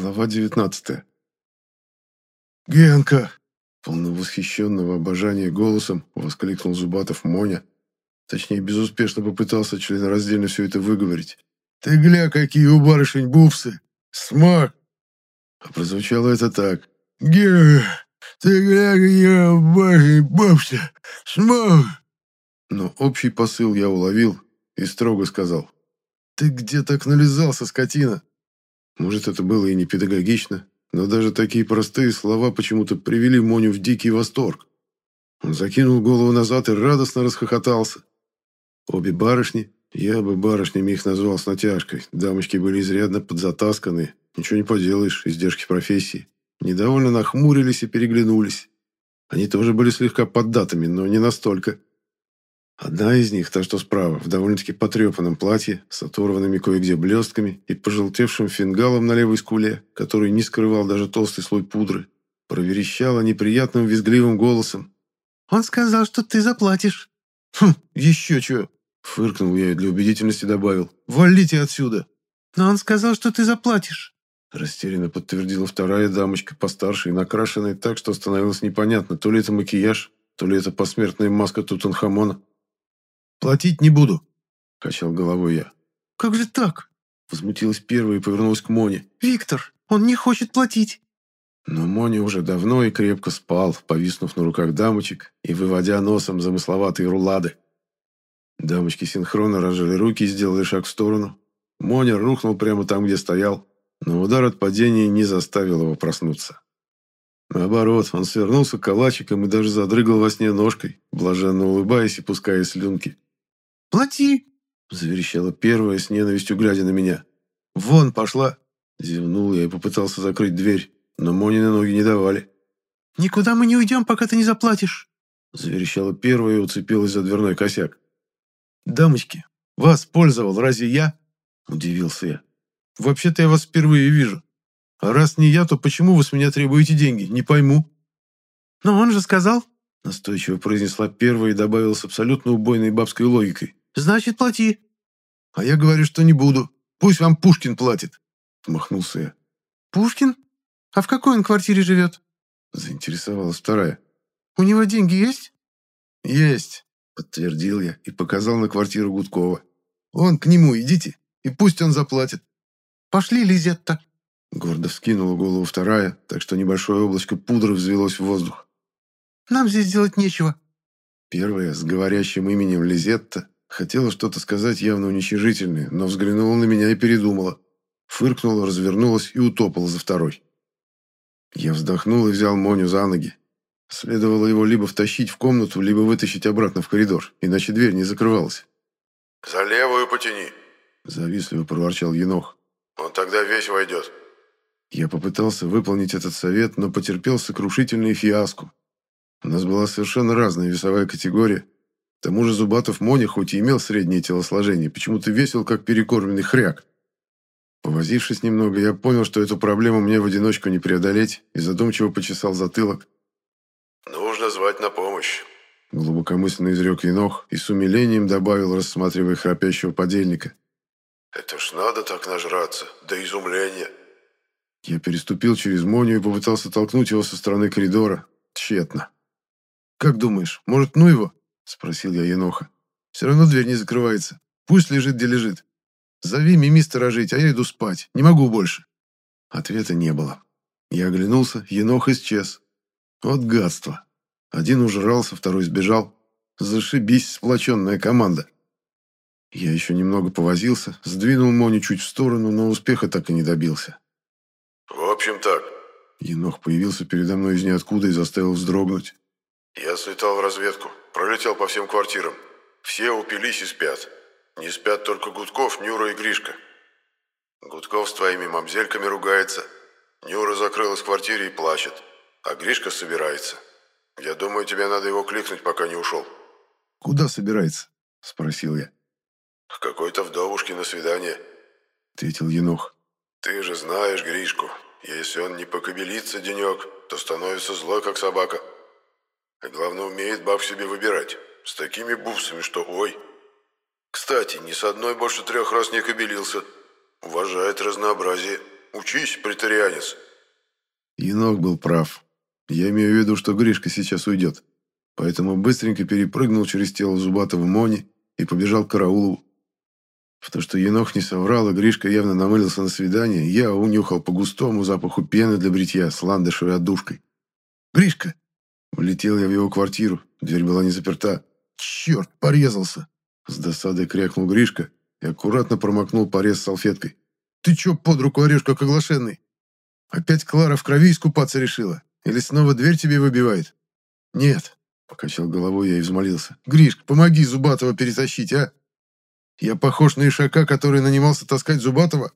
Глава 19 «Генка!» Полновосхищенного обожания голосом воскликнул Зубатов Моня. Точнее, безуспешно попытался членораздельно все это выговорить. «Ты гля, какие у барышень бубсы! Смак!» А прозвучало это так. «Ге, ты гля, какие у барышень бубсы! Смак!» Но общий посыл я уловил и строго сказал. «Ты где так нализался, скотина?» Может, это было и не педагогично, но даже такие простые слова почему-то привели Моню в дикий восторг. Он закинул голову назад и радостно расхохотался. Обе барышни, я бы барышнями их назвал с натяжкой, дамочки были изрядно подзатасканы, ничего не поделаешь, издержки профессии, недовольно нахмурились и переглянулись. Они тоже были слегка поддатыми, но не настолько. Одна из них, та что справа, в довольно-таки потрепанном платье, с оторванными кое-где блестками и пожелтевшим фингалом на левой скуле, который не скрывал даже толстый слой пудры, проверещала неприятным визгливым голосом. «Он сказал, что ты заплатишь». «Хм, еще чего!» Фыркнул я и для убедительности добавил. «Валите отсюда!» «Но он сказал, что ты заплатишь». Растерянно подтвердила вторая дамочка, постарше и накрашенная так, что становилось непонятно, то ли это макияж, то ли это посмертная маска Тутанхамона. «Платить не буду», — качал головой я. «Как же так?» Возмутилась первая и повернулась к Моне. «Виктор, он не хочет платить». Но Моня уже давно и крепко спал, повиснув на руках дамочек и выводя носом замысловатые рулады. Дамочки синхронно разжали руки и сделали шаг в сторону. Моня рухнул прямо там, где стоял, но удар от падения не заставил его проснуться. Наоборот, он свернулся калачиком и даже задрыгал во сне ножкой, блаженно улыбаясь и пуская слюнки. «Плати!» – заверещала первая с ненавистью, глядя на меня. «Вон пошла!» – зевнул я и попытался закрыть дверь, но Монины ноги не давали. «Никуда мы не уйдем, пока ты не заплатишь!» – заверещала первая и уцепилась за дверной косяк. «Дамочки, вас пользовал, разве я?» – удивился я. «Вообще-то я вас впервые вижу. А раз не я, то почему вы с меня требуете деньги? Не пойму». «Но он же сказал...» – настойчиво произнесла первая и добавила с абсолютно убойной бабской логикой. Значит, плати. А я говорю, что не буду. Пусть вам Пушкин платит. Махнулся я. Пушкин? А в какой он квартире живет? Заинтересовалась вторая. У него деньги есть? Есть, подтвердил я и показал на квартиру Гудкова. Вон к нему идите, и пусть он заплатит. Пошли, Лизетта. Гордо вскинула голову вторая, так что небольшое облачко пудры взвелось в воздух. «Нам здесь делать нечего». Первая, с говорящим именем Лизетта, Хотела что-то сказать явно уничижительное, но взглянула на меня и передумала. Фыркнула, развернулась и утопала за второй. Я вздохнул и взял Моню за ноги. Следовало его либо втащить в комнату, либо вытащить обратно в коридор, иначе дверь не закрывалась. «За левую потяни», – завистливо проворчал Енох. «Он тогда весь войдет». Я попытался выполнить этот совет, но потерпел сокрушительный фиаско. У нас была совершенно разная весовая категория, к тому же Зубатов Моня хоть и имел среднее телосложение, почему-то весил, как перекормленный хряк. Повозившись немного, я понял, что эту проблему мне в одиночку не преодолеть, и задумчиво почесал затылок. «Нужно звать на помощь», — глубокомысленно изрек Енох и с умилением добавил, рассматривая храпящего подельника. «Это ж надо так нажраться, до изумления». Я переступил через Моню и попытался толкнуть его со стороны коридора. Тщетно. «Как думаешь, может, ну его?» Спросил я Еноха. Все равно дверь не закрывается. Пусть лежит, где лежит. Зови Мими сторожить, а я иду спать. Не могу больше. Ответа не было. Я оглянулся, Енох исчез. Вот гадство. Один ужрался, второй сбежал. Зашибись, сплоченная команда. Я еще немного повозился, сдвинул Моню чуть в сторону, но успеха так и не добился. «В общем так». Енох появился передо мной из ниоткуда и заставил вздрогнуть. «Я слетал в разведку. Пролетел по всем квартирам. Все упились и спят. Не спят только Гудков, Нюра и Гришка. Гудков с твоими мамзельками ругается. Нюра закрылась в квартире и плачет. А Гришка собирается. Я думаю, тебе надо его кликнуть, пока не ушел. «Куда собирается?» – спросил я. «К какой-то вдовушке на свидание», – ответил Енох. «Ты же знаешь Гришку. Если он не покобелится денек, то становится злой, как собака». А главное, умеет баб себе выбирать. С такими бусами, что ой. Кстати, ни с одной больше трех раз не кобелился. Уважает разнообразие. Учись, претарианец!» Енох был прав. Я имею в виду, что Гришка сейчас уйдет. Поэтому быстренько перепрыгнул через тело Зубатого Мони и побежал к Караулову. В то, что Енох не соврал, и Гришка явно намылился на свидание, я унюхал по густому запаху пены для бритья с ландышевой отдушкой. «Гришка!» Влетел я в его квартиру, дверь была не заперта. «Черт, порезался!» С досадой крякнул Гришка и аккуратно промокнул порез салфеткой. «Ты чё под руку орешь, как оглашенный? Опять Клара в крови искупаться решила? Или снова дверь тебе выбивает?» «Нет», — покачал головой я и взмолился. «Гришка, помоги Зубатова перетащить, а?» Я похож на ишака, который нанимался таскать Зубатова?»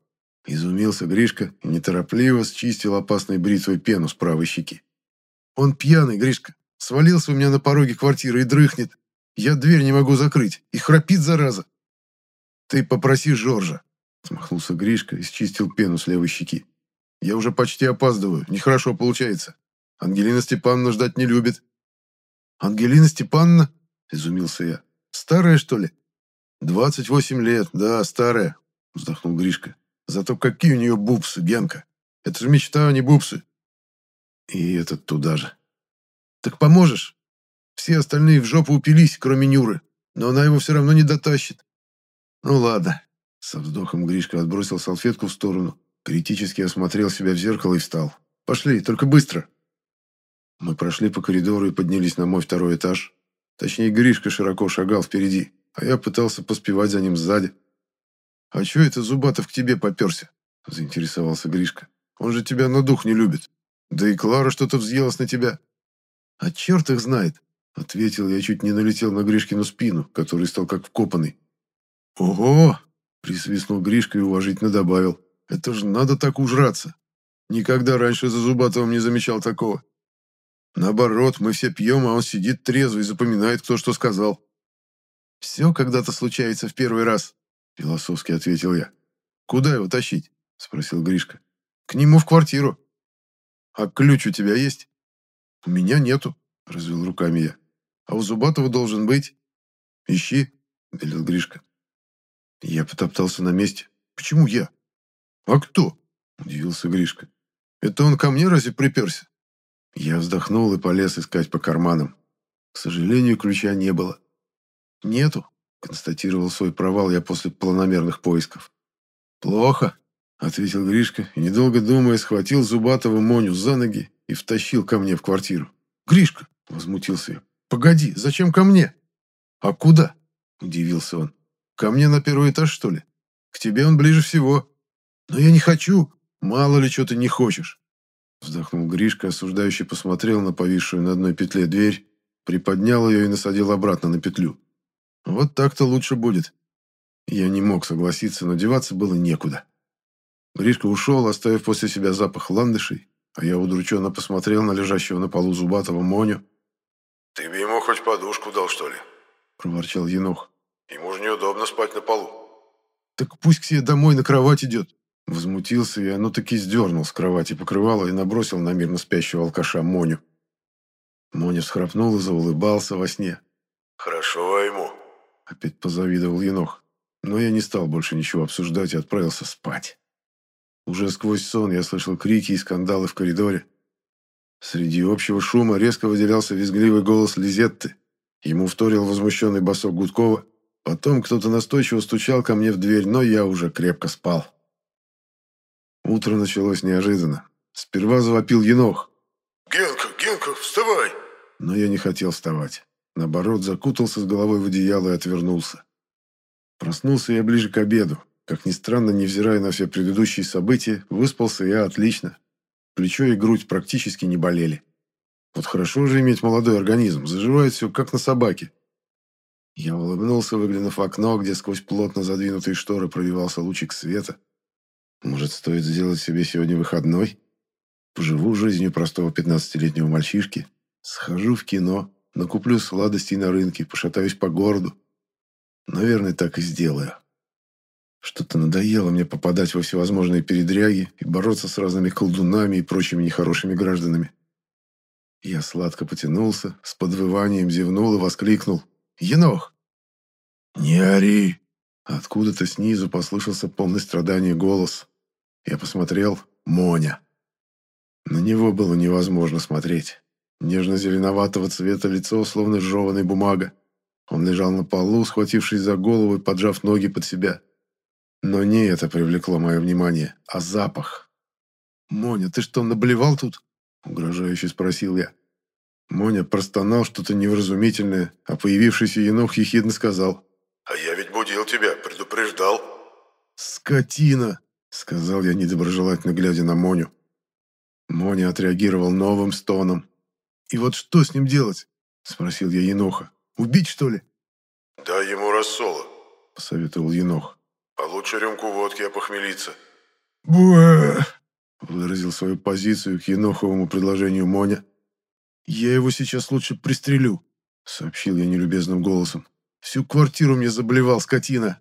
Изумился Гришка и неторопливо счистил опасной бритвой пену с правой щеки. «Он пьяный, Гришка. Свалился у меня на пороге квартиры и дрыхнет. Я дверь не могу закрыть. И храпит, зараза. Ты попроси Жоржа». Смахнулся Гришка и счистил пену с левой щеки. «Я уже почти опаздываю. Нехорошо получается. Ангелина Степановна ждать не любит». «Ангелина Степановна?» – изумился я. «Старая, что ли?» «Двадцать восемь лет, да, старая», — вздохнул Гришка. «Зато какие у нее бубсы, Генка! Это же мечта, а не бубсы!» И этот туда же. «Так поможешь? Все остальные в жопу упились, кроме Нюры, но она его все равно не дотащит». «Ну ладно». Со вздохом Гришка отбросил салфетку в сторону, критически осмотрел себя в зеркало и встал. «Пошли, только быстро!» Мы прошли по коридору и поднялись на мой второй этаж. Точнее, Гришка широко шагал впереди а я пытался поспевать за ним сзади. «А чё это Зубатов к тебе поперся?» – заинтересовался Гришка. «Он же тебя на дух не любит. Да и Клара что-то взъелась на тебя». «А черт их знает!» – ответил я, чуть не налетел на Гришкину спину, который стал как вкопанный. «Ого!» – присвистнул Гришка и уважительно добавил. «Это же надо так ужраться! Никогда раньше за Зубатовым не замечал такого. Наоборот, мы все пьем, а он сидит трезвый и запоминает, кто что сказал». «Все когда-то случается в первый раз», — философски ответил я. «Куда его тащить?» — спросил Гришка. «К нему в квартиру». «А ключ у тебя есть?» «У меня нету», — развел руками я. «А у Зубатова должен быть». «Ищи», — велел Гришка. Я потоптался на месте. «Почему я?» «А кто?» — удивился Гришка. «Это он ко мне разве приперся?» Я вздохнул и полез искать по карманам. К сожалению, ключа не было. «Нету», — констатировал свой провал я после планомерных поисков. «Плохо», — ответил Гришка и, недолго думая, схватил Зубатого Моню за ноги и втащил ко мне в квартиру. «Гришка!» — возмутился я. «Погоди, зачем ко мне?» «А куда?» — удивился он. «Ко мне на первый этаж, что ли? К тебе он ближе всего». «Но я не хочу. Мало ли, что ты не хочешь». Вздохнул Гришка, осуждающий посмотрел на повисшую на одной петле дверь, приподнял ее и насадил обратно на петлю. Вот так-то лучше будет. Я не мог согласиться, но деваться было некуда. Гришка ушел, оставив после себя запах ландышей, а я удрученно посмотрел на лежащего на полу зубатого Моню. «Ты бы ему хоть подушку дал, что ли?» – проворчал Енох. «Ему же неудобно спать на полу». «Так пусть к себе домой на кровать идет». Возмутился я, но таки сдернул с кровати покрывало и набросил на мирно спящего алкаша Моню. Моня всхрапнул и заулыбался во сне. «Хорошо ему», Опять позавидовал Енох. Но я не стал больше ничего обсуждать и отправился спать. Уже сквозь сон я слышал крики и скандалы в коридоре. Среди общего шума резко выделялся визгливый голос Лизетты. Ему вторил возмущенный босок Гудкова. Потом кто-то настойчиво стучал ко мне в дверь, но я уже крепко спал. Утро началось неожиданно. Сперва завопил Енох. «Генка, Генка, вставай!» Но я не хотел вставать. Наоборот, закутался с головой в одеяло и отвернулся. Проснулся я ближе к обеду. Как ни странно, невзирая на все предыдущие события, выспался я отлично. Плечо и грудь практически не болели. Вот хорошо же иметь молодой организм, заживает все, как на собаке. Я улыбнулся, выглянув в окно, где сквозь плотно задвинутые шторы пробивался лучик света. Может, стоит сделать себе сегодня выходной? Поживу жизнью простого пятнадцатилетнего мальчишки, схожу в кино, Накуплю сладостей на рынке, пошатаюсь по городу. Наверное, так и сделаю. Что-то надоело мне попадать во всевозможные передряги и бороться с разными колдунами и прочими нехорошими гражданами. Я сладко потянулся, с подвыванием зевнул и воскликнул. «Енох!» «Не ори!» Откуда-то снизу послышался полный страдания голос. Я посмотрел. Моня. На него было невозможно смотреть. Нежно-зеленоватого цвета лицо, словно сжеванная бумага. Он лежал на полу, схватившись за голову и поджав ноги под себя. Но не это привлекло мое внимание, а запах. «Моня, ты что, наблевал тут?» — угрожающе спросил я. Моня простонал что-то невразумительное, а появившийся енох ехидно сказал. «А я ведь будил тебя, предупреждал». «Скотина!» — сказал я, недоброжелательно глядя на Моню. Моня отреагировал новым стоном. «И вот что с ним делать?» — спросил я еноха. «Убить, что ли?» «Дай ему рассола», — посоветовал енох. «А лучше рюмку водки опохмелиться». «Буэ!» — выразил свою позицию к еноховому предложению Моня. «Я его сейчас лучше пристрелю», — сообщил я нелюбезным голосом. «Всю квартиру мне заблевал, скотина».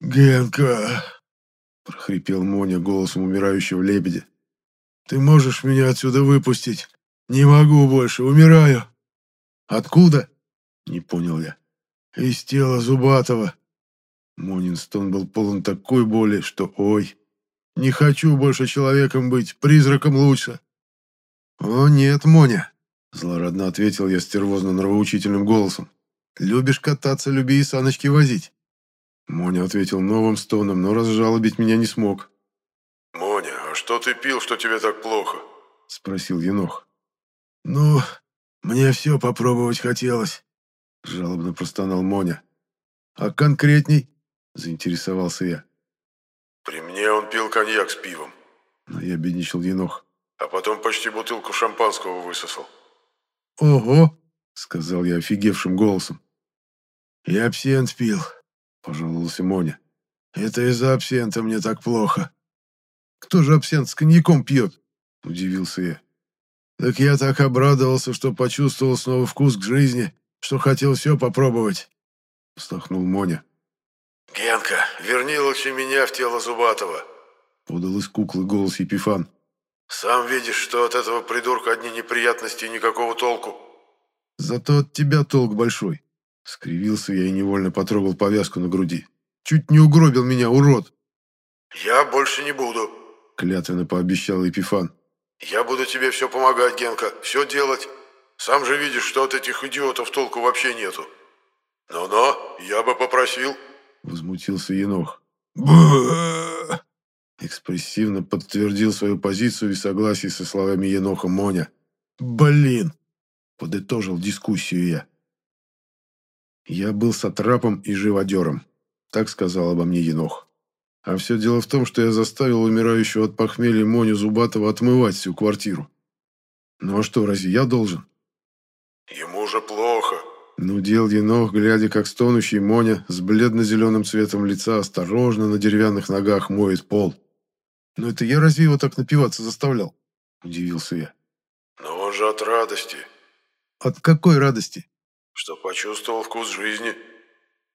«Генка!» — прохрипел Моня голосом умирающего лебедя. «Ты можешь меня отсюда выпустить? Не могу больше, умираю». «Откуда?» — не понял я. «Из тела Зубатова». Монин стон был полон такой боли, что ой. «Не хочу больше человеком быть, призраком лучше». «О нет, Моня, Злорадно ответил я стервозно-нравоучительным голосом. «Любишь кататься, люби и саночки возить». Моня ответил новым стоном, но разжалобить меня не смог. «Моня, а что ты пил, что тебе так плохо?» — спросил Енох. «Ну, мне все попробовать хотелось», — жалобно простонал Моня. «А конкретней?» — заинтересовался я. «При мне он пил коньяк с пивом», — наябедничал Енох. «А потом почти бутылку шампанского высосал». «Ого!» — сказал я офигевшим голосом. «Я абсент пил», — пожаловался Моня. «Это из-за абсента мне так плохо». «Кто же абсент с коньяком пьет?» — удивился я. «Так я так обрадовался, что почувствовал снова вкус к жизни, что хотел все попробовать», — вздохнул Моня. «Генка, верни лучше меня в тело Зубатова», — подал из куклы голос Епифан. Сам видишь, что от этого придурка одни неприятности и никакого толку. Зато от тебя толк большой. Скривился я и невольно потрогал повязку на груди. Чуть не угробил меня, урод. Я больше не буду. Клятвенно пообещал Епифан. Я буду тебе все помогать, Генка, все делать. Сам же видишь, что от этих идиотов толку вообще нету. Но-но, я бы попросил. Возмутился Енох. Бэ! Экспрессивно подтвердил свою позицию и согласие со словами Еноха Моня. «Блин!» — подытожил дискуссию я. Я был сатрапом и живодером, так сказал обо мне Енох. А все дело в том, что я заставил умирающего от похмелья Моню Зубатова отмывать всю квартиру. Ну а что, разве я должен? Ему же плохо. Ну, дел Енох, глядя, как стонущий Моня с бледно-зеленым цветом лица осторожно на деревянных ногах моет пол. «Но это я разве его так напиваться заставлял?» – удивился я. «Но он же от радости». «От какой радости?» «Что почувствовал вкус жизни».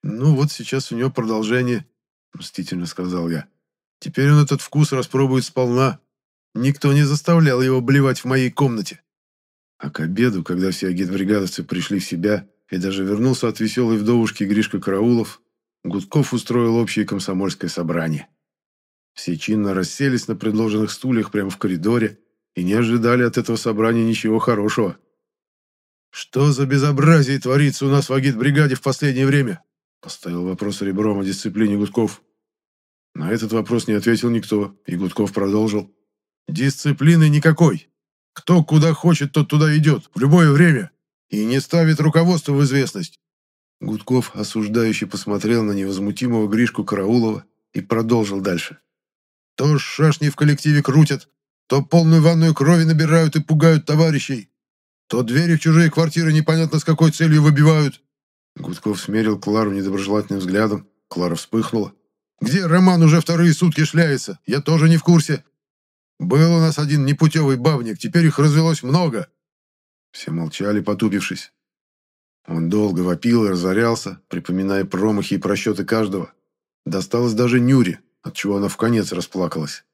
«Ну вот сейчас у него продолжение», – мстительно сказал я. «Теперь он этот вкус распробует сполна. Никто не заставлял его блевать в моей комнате». А к обеду, когда все агитбригадовцы пришли в себя, и даже вернулся от веселой вдовушки Гришка Караулов, Гудков устроил общее комсомольское собрание. Все чинно расселись на предложенных стульях прямо в коридоре и не ожидали от этого собрания ничего хорошего. «Что за безобразие творится у нас в агитбригаде в последнее время?» Поставил вопрос ребром о дисциплине Гудков. На этот вопрос не ответил никто, и Гудков продолжил. «Дисциплины никакой. Кто куда хочет, тот туда идет, в любое время, и не ставит руководство в известность». Гудков осуждающе посмотрел на невозмутимого Гришку Караулова и продолжил дальше. То шашни в коллективе крутят, то полную ванную крови набирают и пугают товарищей, то двери в чужие квартиры непонятно с какой целью выбивают. Гудков смерил Клару недоброжелательным взглядом. Клара вспыхнула. «Где Роман уже вторые сутки шляется? Я тоже не в курсе. Был у нас один непутевый бабник, теперь их развелось много». Все молчали, потупившись. Он долго вопил и разорялся, припоминая промахи и просчеты каждого. Досталось даже Нюре, отчего она в конец расплакалась.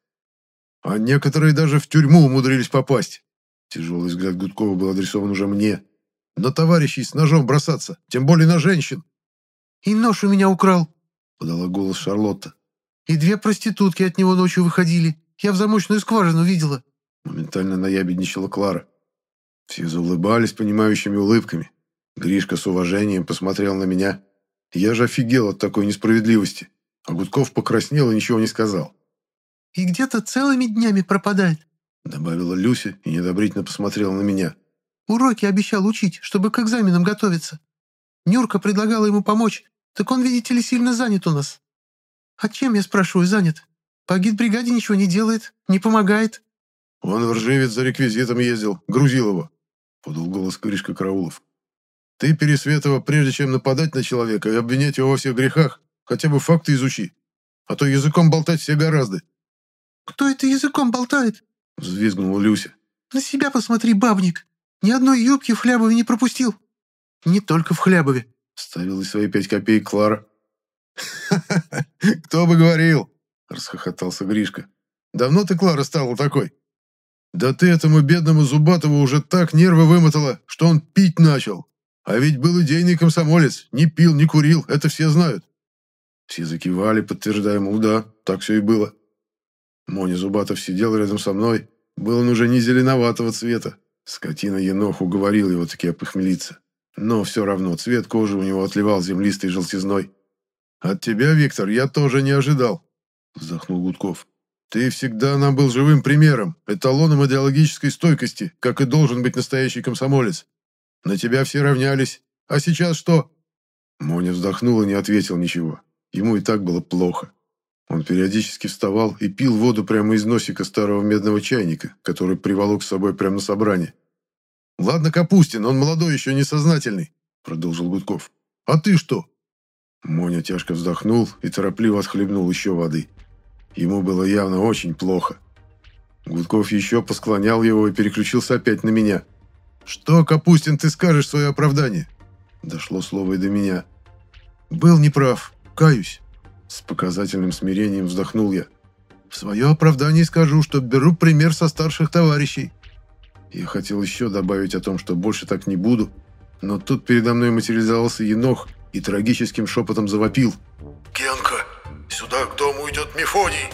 А некоторые даже в тюрьму умудрились попасть. Тяжелый взгляд Гудкова был адресован уже мне. На товарищей с ножом бросаться, тем более на женщин. «И нож у меня украл», — подала голос Шарлотта. «И две проститутки от него ночью выходили. Я в замочную скважину видела». Моментально наябедничала Клара. Все заулыбались понимающими улыбками. Гришка с уважением посмотрел на меня. Я же офигел от такой несправедливости. А Гудков покраснел и ничего не сказал. «И где-то целыми днями пропадает», добавила Люся и недобрительно посмотрела на меня. «Уроки обещал учить, чтобы к экзаменам готовиться. Нюрка предлагала ему помочь, так он, видите ли, сильно занят у нас. А чем, я спрашиваю, занят? По гидбригаде ничего не делает, не помогает». «Он в Ржевец за реквизитом ездил, грузил его», — подал голос Гришка Караулов. «Ты, Пересветова, прежде чем нападать на человека и обвинять его во всех грехах, хотя бы факты изучи, а то языком болтать все гораздо». «Кто это языком болтает?» — взвизгнула Люся. «На себя посмотри, бабник! Ни одной юбки в Хлябове не пропустил!» «Не только в Хлябове!» — ставила свои пять копеек Клара. «Кто бы говорил!» — расхохотался Гришка. «Давно ты, Клара, стала такой?» «Да ты этому бедному Зубатову уже так нервы вымотала, что он пить начал. А ведь был идейный комсомолец, не пил, не курил, это все знают». Все закивали, подтверждая, мол, да, так все и было. Моня Зубатов сидел рядом со мной. Был он уже не зеленоватого цвета. Скотина Енох уговорил его таки опохмелиться. Но все равно цвет кожи у него отливал землистой желтизной. «От тебя, Виктор, я тоже не ожидал», — вздохнул Гудков. «Ты всегда нам был живым примером, эталоном идеологической стойкости, как и должен быть настоящий комсомолец. На тебя все равнялись. А сейчас что?» Моня вздохнул и не ответил ничего. Ему и так было плохо. Он периодически вставал и пил воду прямо из носика старого медного чайника, который приволок с собой прямо на собрание. «Ладно, Капустин, он молодой еще несознательный», — продолжил Гудков. «А ты что?» Моня тяжко вздохнул и торопливо отхлебнул еще воды. Ему было явно очень плохо. Гудков еще посклонял его и переключился опять на меня. «Что, Капустин, ты скажешь свое оправдание?» Дошло слово и до меня. «Был неправ, каюсь». С показательным смирением вздохнул я. В свое оправдание скажу, что беру пример со старших товарищей. Я хотел еще добавить о том, что больше так не буду, но тут передо мной материализовался енох и трагическим шепотом завопил. «Генка, Сюда к дому идет Мефодий.